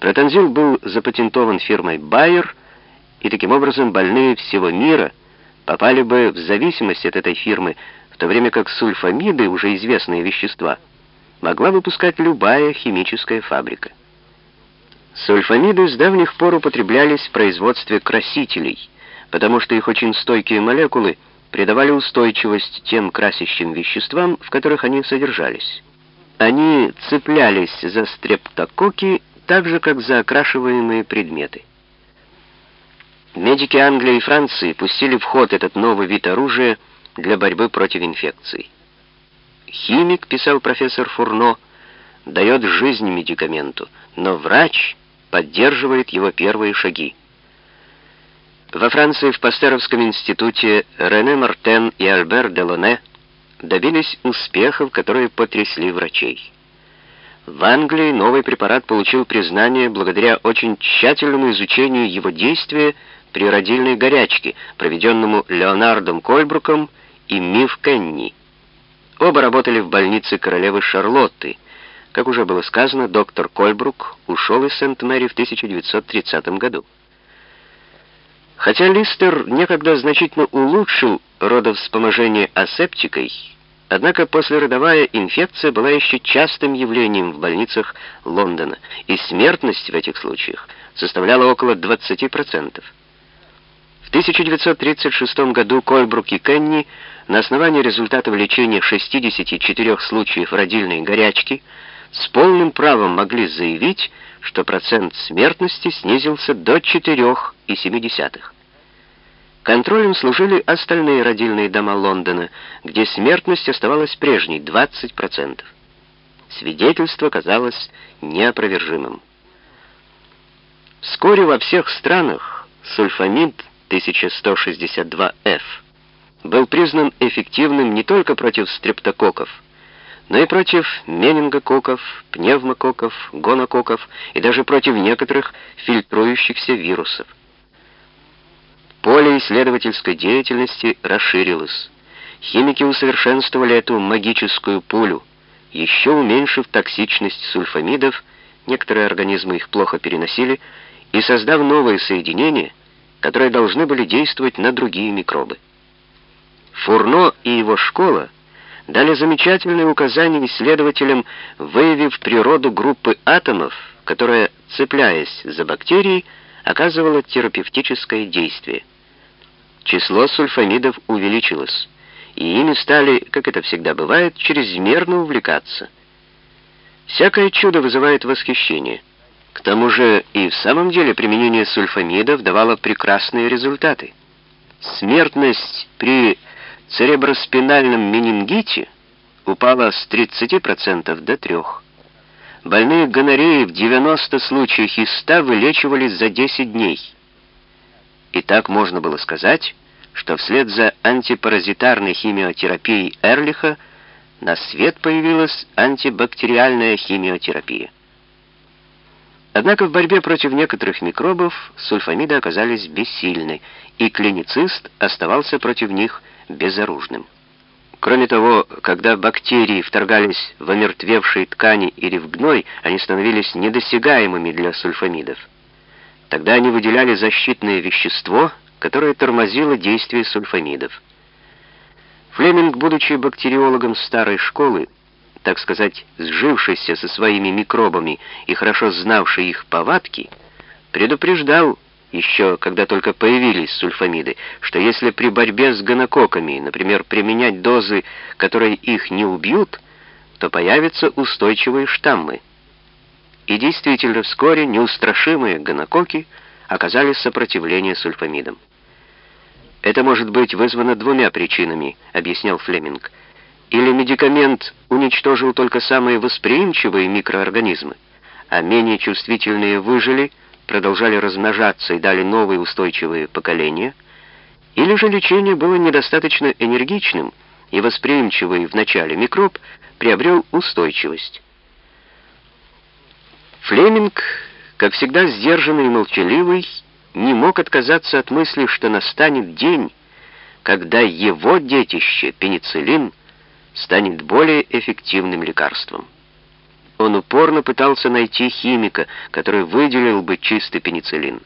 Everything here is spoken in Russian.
Протонзил был запатентован фирмой Bayer, и таким образом больные всего мира попали бы в зависимость от этой фирмы, в то время как сульфамиды, уже известные вещества, могла выпускать любая химическая фабрика. Сульфамиды с давних пор употреблялись в производстве красителей, потому что их очень стойкие молекулы придавали устойчивость тем красящим веществам, в которых они содержались. Они цеплялись за стрептококи так же, как за окрашиваемые предметы. Медики Англии и Франции пустили в ход этот новый вид оружия для борьбы против инфекций. Химик, писал профессор Фурно, дает жизнь медикаменту, но врач поддерживает его первые шаги. Во Франции в Пастеровском институте Рене Мартен и Альбер Делоне добились успехов, которые потрясли врачей. В Англии новый препарат получил признание благодаря очень тщательному изучению его действия при родильной горячке, проведенному Леонардом Кольбруком и Мив Кенни. Оба работали в больнице королевы Шарлотты. Как уже было сказано, доктор Кольбрук ушел из Сент-Мэри в 1930 году. Хотя Листер некогда значительно улучшил родовспоможение асептикой, однако послеродовая инфекция была еще частым явлением в больницах Лондона, и смертность в этих случаях составляла около 20%. В 1936 году Кольбрук и Кенни на основании результатов лечения 64 случаев родильной горячки с полным правом могли заявить, что процент смертности снизился до 4,7. Контролем служили остальные родильные дома Лондона, где смертность оставалась прежней 20%. Свидетельство казалось неопровержимым. Вскоре во всех странах сульфамид 1162F был признан эффективным не только против стрептококков, но и против менингококков, пневмококков, гонококков и даже против некоторых фильтрующихся вирусов. Поле исследовательской деятельности расширилось. Химики усовершенствовали эту магическую пулю, еще уменьшив токсичность сульфамидов, некоторые организмы их плохо переносили, и создав новые соединения, которые должны были действовать на другие микробы. Фурно и его школа дали замечательные указания исследователям, выявив природу группы атомов, которая, цепляясь за бактерии, оказывала терапевтическое действие. Число сульфамидов увеличилось, и ими стали, как это всегда бывает, чрезмерно увлекаться. Всякое чудо вызывает восхищение. К тому же и в самом деле применение сульфамидов давало прекрасные результаты. Смертность при цереброспинальном менингите упала с 30% до 3%. Больные гонореи в 90 случаях из 100 вылечивались за 10 дней. И так можно было сказать, что вслед за антипаразитарной химиотерапией Эрлиха на свет появилась антибактериальная химиотерапия. Однако в борьбе против некоторых микробов сульфамиды оказались бессильны, и клиницист оставался против них безоружным. Кроме того, когда бактерии вторгались в омертвевшие ткани или в гной, они становились недосягаемыми для сульфамидов. Тогда они выделяли защитное вещество, которое тормозило действие сульфамидов. Флеминг, будучи бактериологом старой школы, так сказать, сжившийся со своими микробами и хорошо знавший их повадки, предупреждал, еще когда только появились сульфамиды, что если при борьбе с гонококками, например, применять дозы, которые их не убьют, то появятся устойчивые штаммы. И действительно, вскоре неустрашимые гонококи оказали сопротивление сульфамидам. Это может быть вызвано двумя причинами, объяснял Флеминг. Или медикамент уничтожил только самые восприимчивые микроорганизмы, а менее чувствительные выжили, продолжали размножаться и дали новые устойчивые поколения, или же лечение было недостаточно энергичным, и восприимчивый в начале микроб приобрел устойчивость. Флеминг, как всегда сдержанный и молчаливый, не мог отказаться от мысли, что настанет день, когда его детище, пенициллин, станет более эффективным лекарством. Он упорно пытался найти химика, который выделил бы чистый пенициллин.